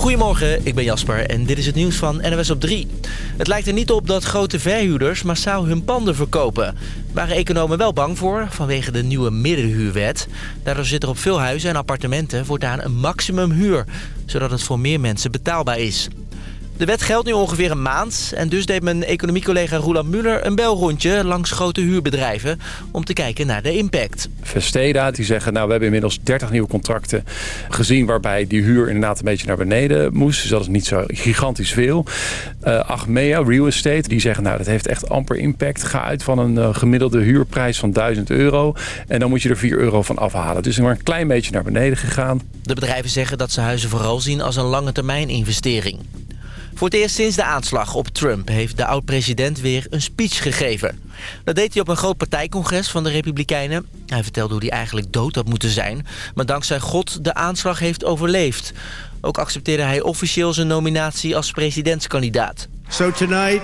Goedemorgen, ik ben Jasper en dit is het nieuws van NWS op 3. Het lijkt er niet op dat grote verhuurders massaal hun panden verkopen. Waren economen wel bang voor vanwege de nieuwe middenhuurwet. Daardoor zit er op veel huizen en appartementen voortaan een maximumhuur... zodat het voor meer mensen betaalbaar is. De wet geldt nu ongeveer een maand en dus deed mijn economiecollega Roland Muller een belrondje langs grote huurbedrijven om te kijken naar de impact. Vesteda die zeggen nou we hebben inmiddels 30 nieuwe contracten gezien waarbij die huur inderdaad een beetje naar beneden moest. Dus dat is niet zo gigantisch veel. Uh, Achmea Real Estate die zeggen nou dat heeft echt amper impact. Ga uit van een uh, gemiddelde huurprijs van 1000 euro en dan moet je er 4 euro van afhalen. Dus maar een klein beetje naar beneden gegaan. De bedrijven zeggen dat ze huizen vooral zien als een lange termijn investering. Voor het eerst sinds de aanslag op Trump heeft de oud-president weer een speech gegeven. Dat deed hij op een groot partijcongres van de Republikeinen. Hij vertelde hoe hij eigenlijk dood had moeten zijn, maar dankzij God de aanslag heeft overleefd. Ook accepteerde hij officieel zijn nominatie als presidentskandidaat. So tonight,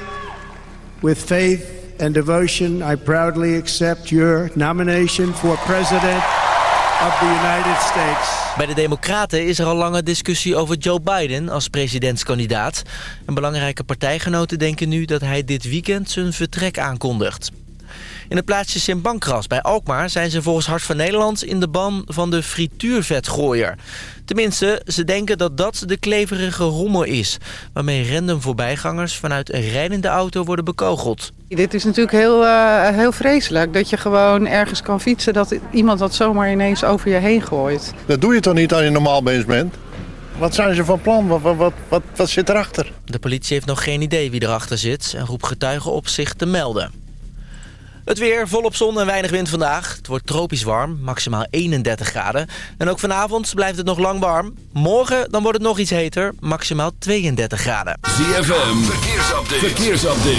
with faith and devotion, I proudly accept your nomination for president Bij de Democraten is er al lange discussie over Joe Biden als presidentskandidaat. En belangrijke partijgenoten denken nu dat hij dit weekend zijn vertrek aankondigt. In het plaatsje Sint Pancras bij Alkmaar zijn ze volgens Hart van Nederland in de ban van de frituurvetgooier. Tenminste, ze denken dat dat de kleverige rommel is... waarmee random voorbijgangers vanuit een rijdende auto worden bekogeld. Dit is natuurlijk heel, uh, heel vreselijk. Dat je gewoon ergens kan fietsen... dat iemand dat zomaar ineens over je heen gooit. Dat doe je toch niet als je normaal bezig bent? Wat zijn ze van plan? Wat, wat, wat, wat zit erachter? De politie heeft nog geen idee wie erachter zit... en roept getuigen op zich te melden. Het weer, volop zon en weinig wind vandaag. Het wordt tropisch warm, maximaal 31 graden. En ook vanavond blijft het nog lang warm. Morgen dan wordt het nog iets heter, maximaal 32 graden. ZFM, verkeersupdate. verkeersupdate.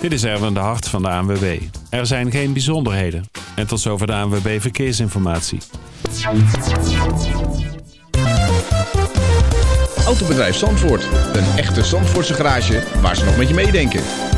Dit is Erwin de Hart van de ANWB. Er zijn geen bijzonderheden. En tot zover de ANWB Verkeersinformatie. Autobedrijf Zandvoort. Een echte Zandvoortse garage waar ze nog met je meedenken.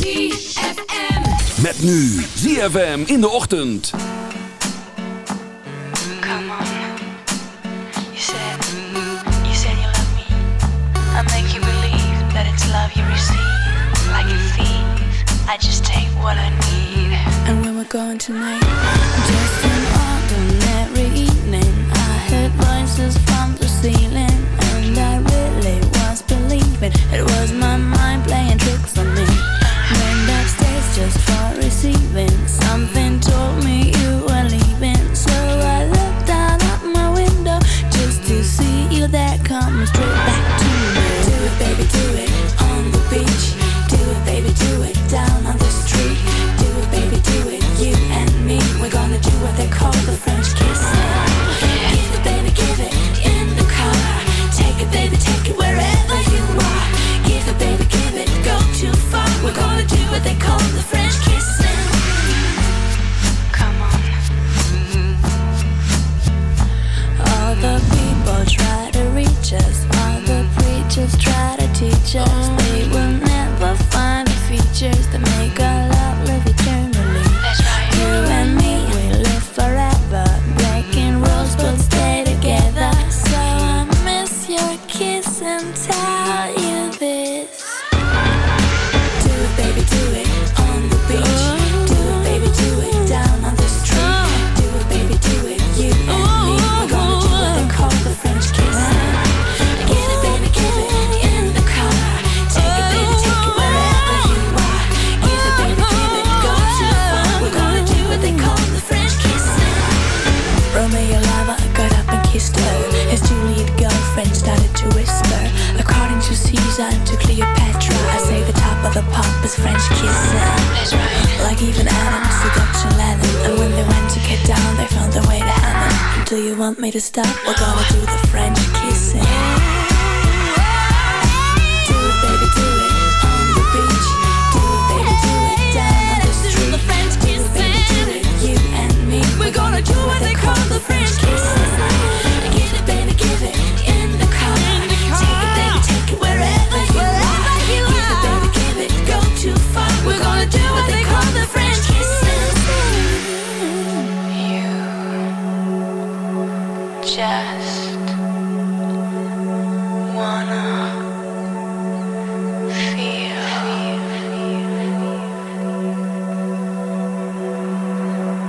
ZFM. Met nu ZFM in de ochtend. Come on. You said, you said you love me. I make you believe that it's love you receive. Like a thief, I just take what I need. And where we're going tonight, just an ordinary evening. I heard voices from the ceiling, and I really was believing it was my mind playing tricks on me. Just for receiving. Something told me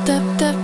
dip, dip.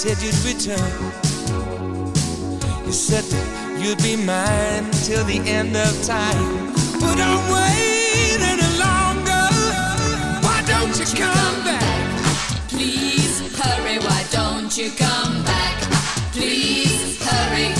said you'd return. You said that you'd be mine till the end of time. But I'm waiting no longer. Why don't, you, come, back? Please hurry. Why don't you come back? Please hurry.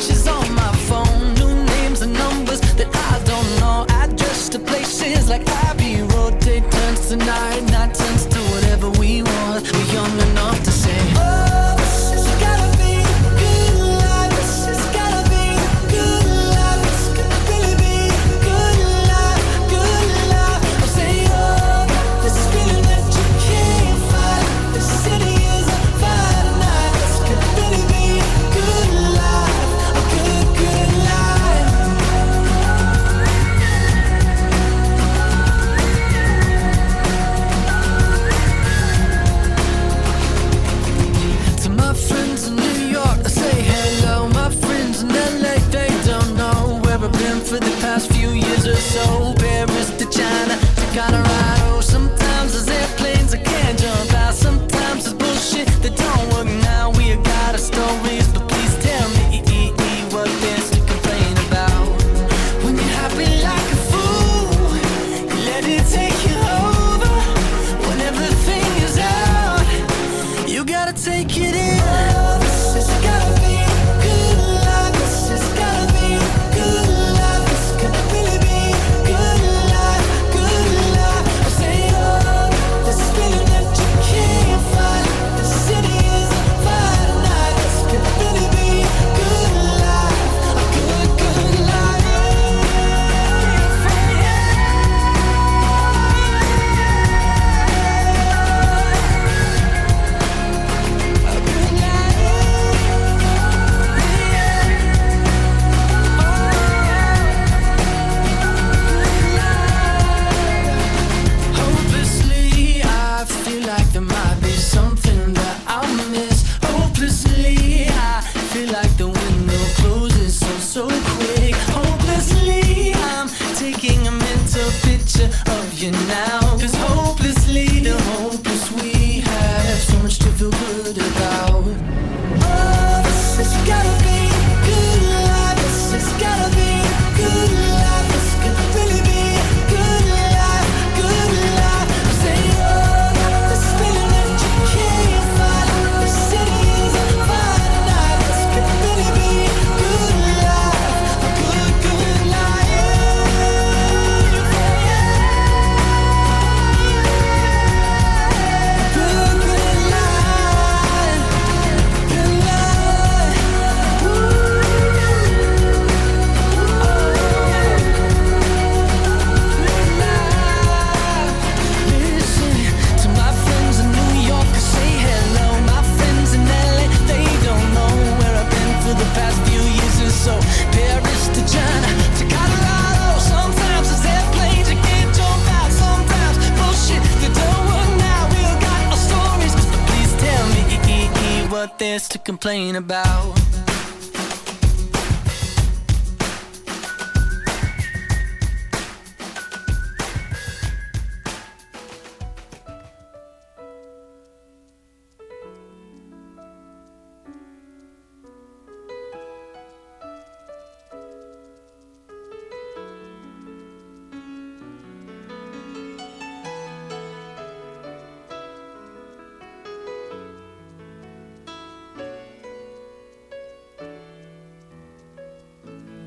She's on my phone, new names and numbers that I don't know. Address to places like Abbey Road, day turns tonight. Not night turns to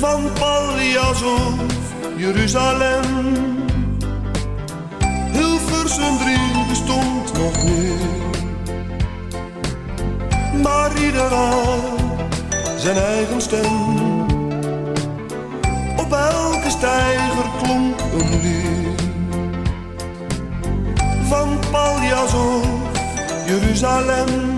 Van Paljas of Jeruzalem. Hilversum 3 bestond nog niet. Maar ieder had zijn eigen stem. Op elke steiger klonk een lied. Van Paljas of Jeruzalem.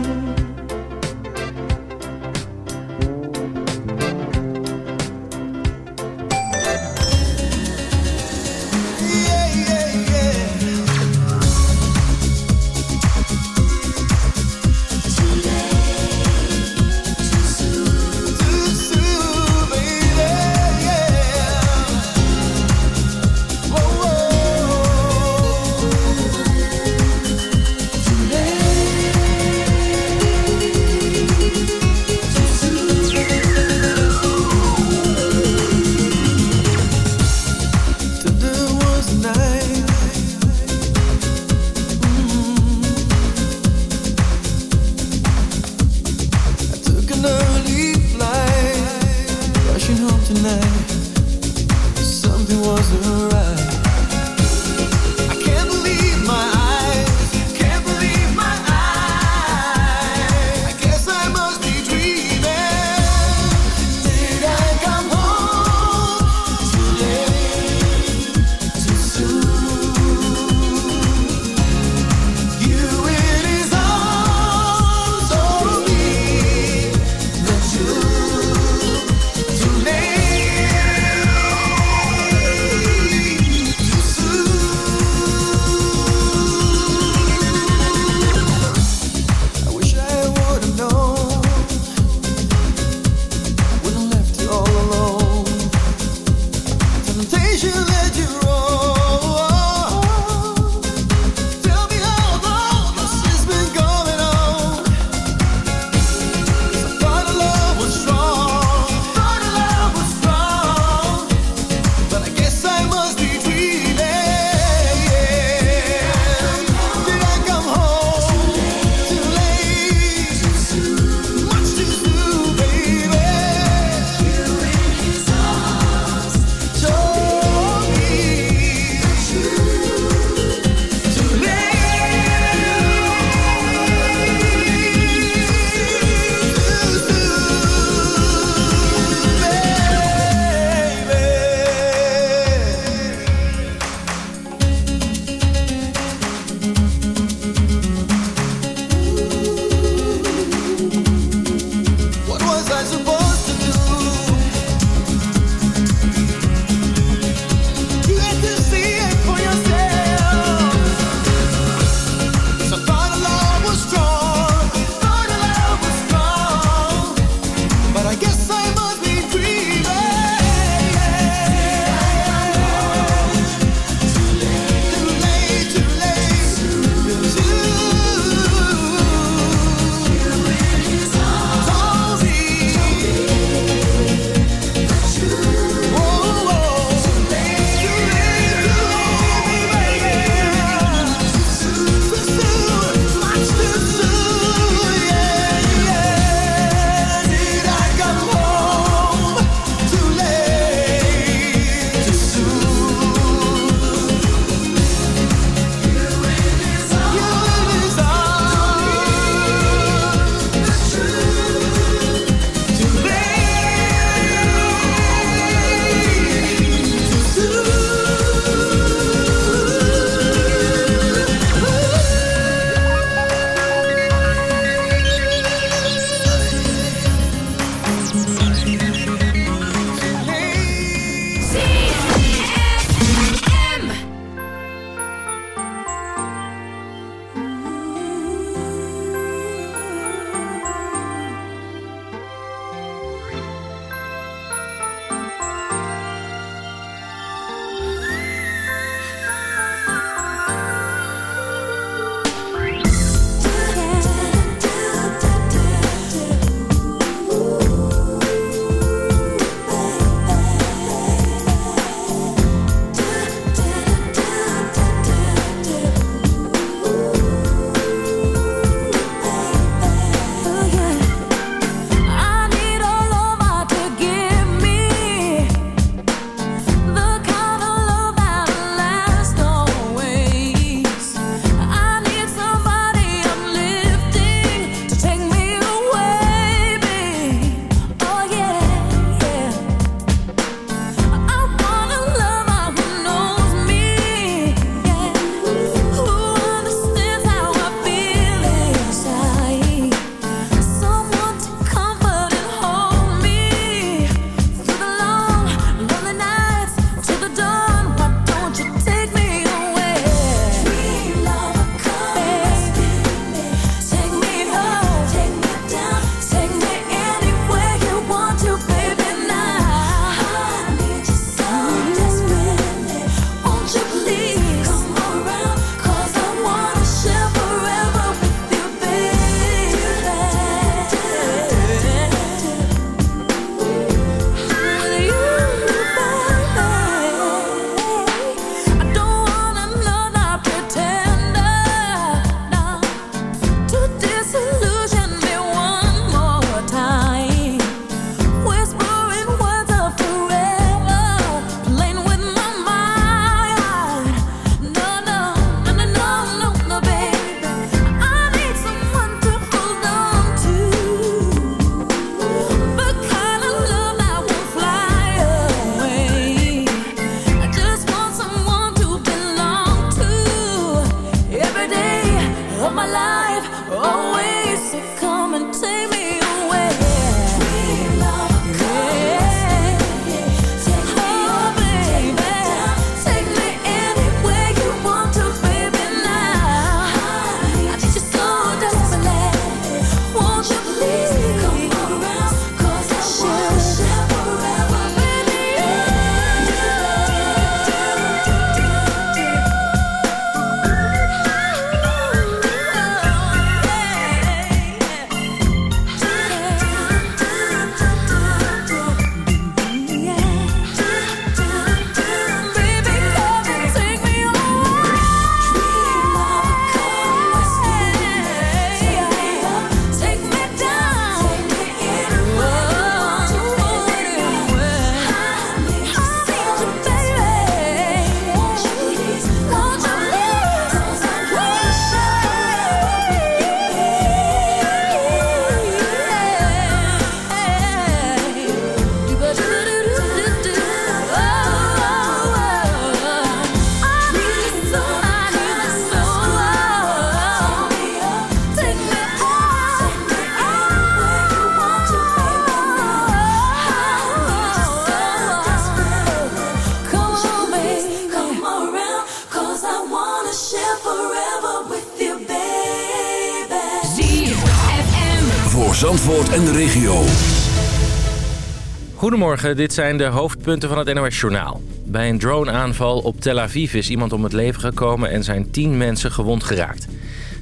Goedemorgen, dit zijn de hoofdpunten van het NOS-journaal. Bij een droneaanval op Tel Aviv is iemand om het leven gekomen en zijn tien mensen gewond geraakt.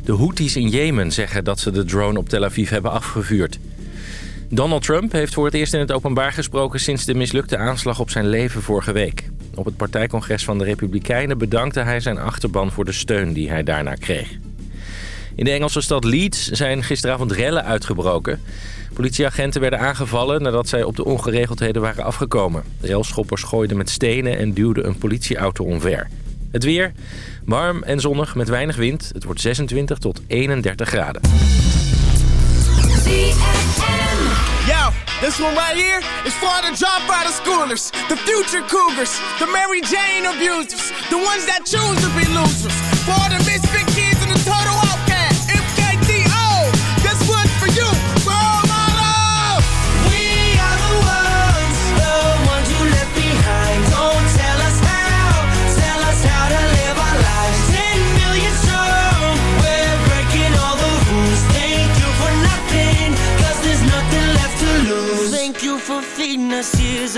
De Houthis in Jemen zeggen dat ze de drone op Tel Aviv hebben afgevuurd. Donald Trump heeft voor het eerst in het openbaar gesproken sinds de mislukte aanslag op zijn leven vorige week. Op het partijcongres van de Republikeinen bedankte hij zijn achterban voor de steun die hij daarna kreeg. In de Engelse stad Leeds zijn gisteravond rellen uitgebroken. Politieagenten werden aangevallen nadat zij op de ongeregeldheden waren afgekomen. Relschoppers gooiden met stenen en duwden een politieauto omver. Het weer, warm en zonnig met weinig wind. Het wordt 26 tot 31 graden. Yo, this one right here is for the dropout of schoolers, the future cougars, the Mary Jane abusers, the ones that choose to be losers, for the misfit kids and the total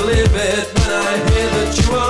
believe it when I hear that you are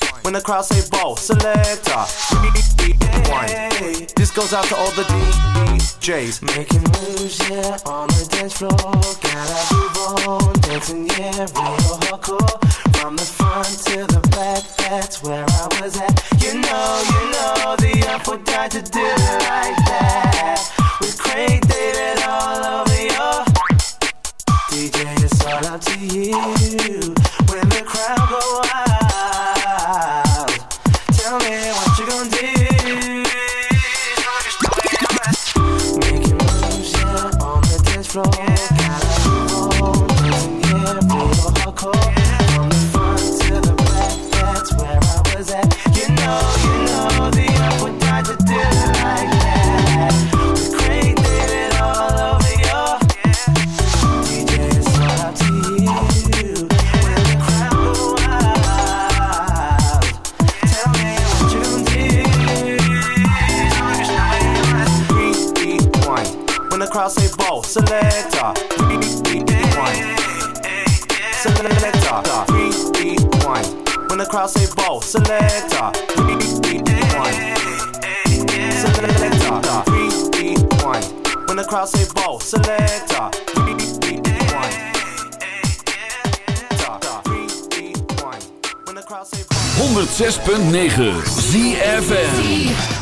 When the crowd say ball, selector. This goes out to all the DJs. Making moves, yeah, on the dance floor. Gotta move on, dancing, yeah, real hardcore. From the front to the back, that's where I was at. You know, you know, the apple died to do crowd say ball, selector. Crowd say ball, selector. When say 106.9 ZFN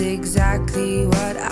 exactly what I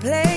place?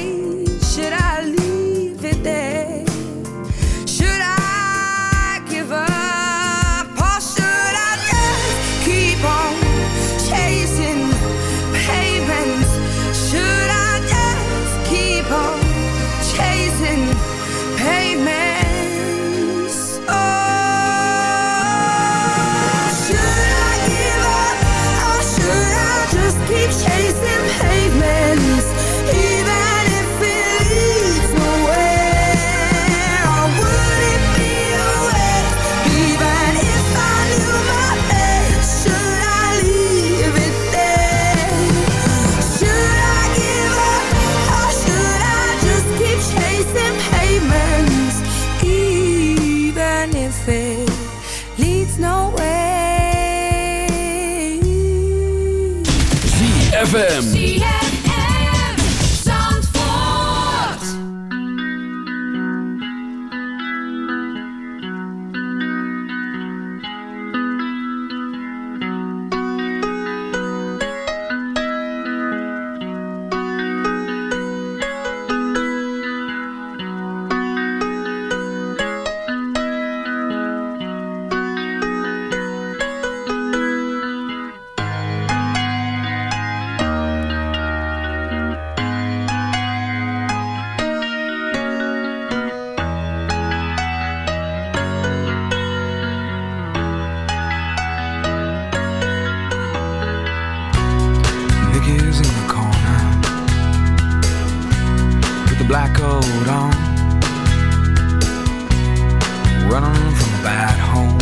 Running from a bad home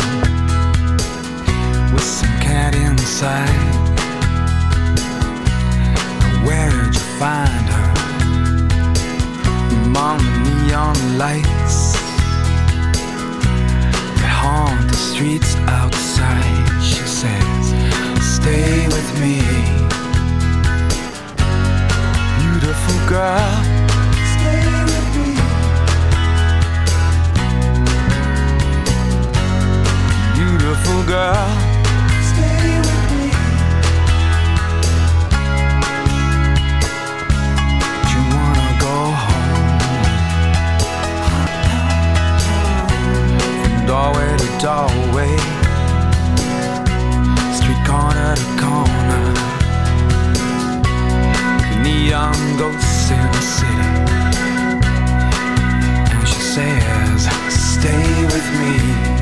with some cat inside. Where'd you find her? Among the neon lights that haunt the streets outside. She says, Stay with me beautiful girl. Beautiful girl. Stay with me. Do you wanna go home? From doorway to doorway. Street corner to corner neon ghosts in the city. And she says, Stay with me.